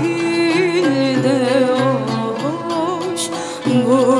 Sahilde hoş bu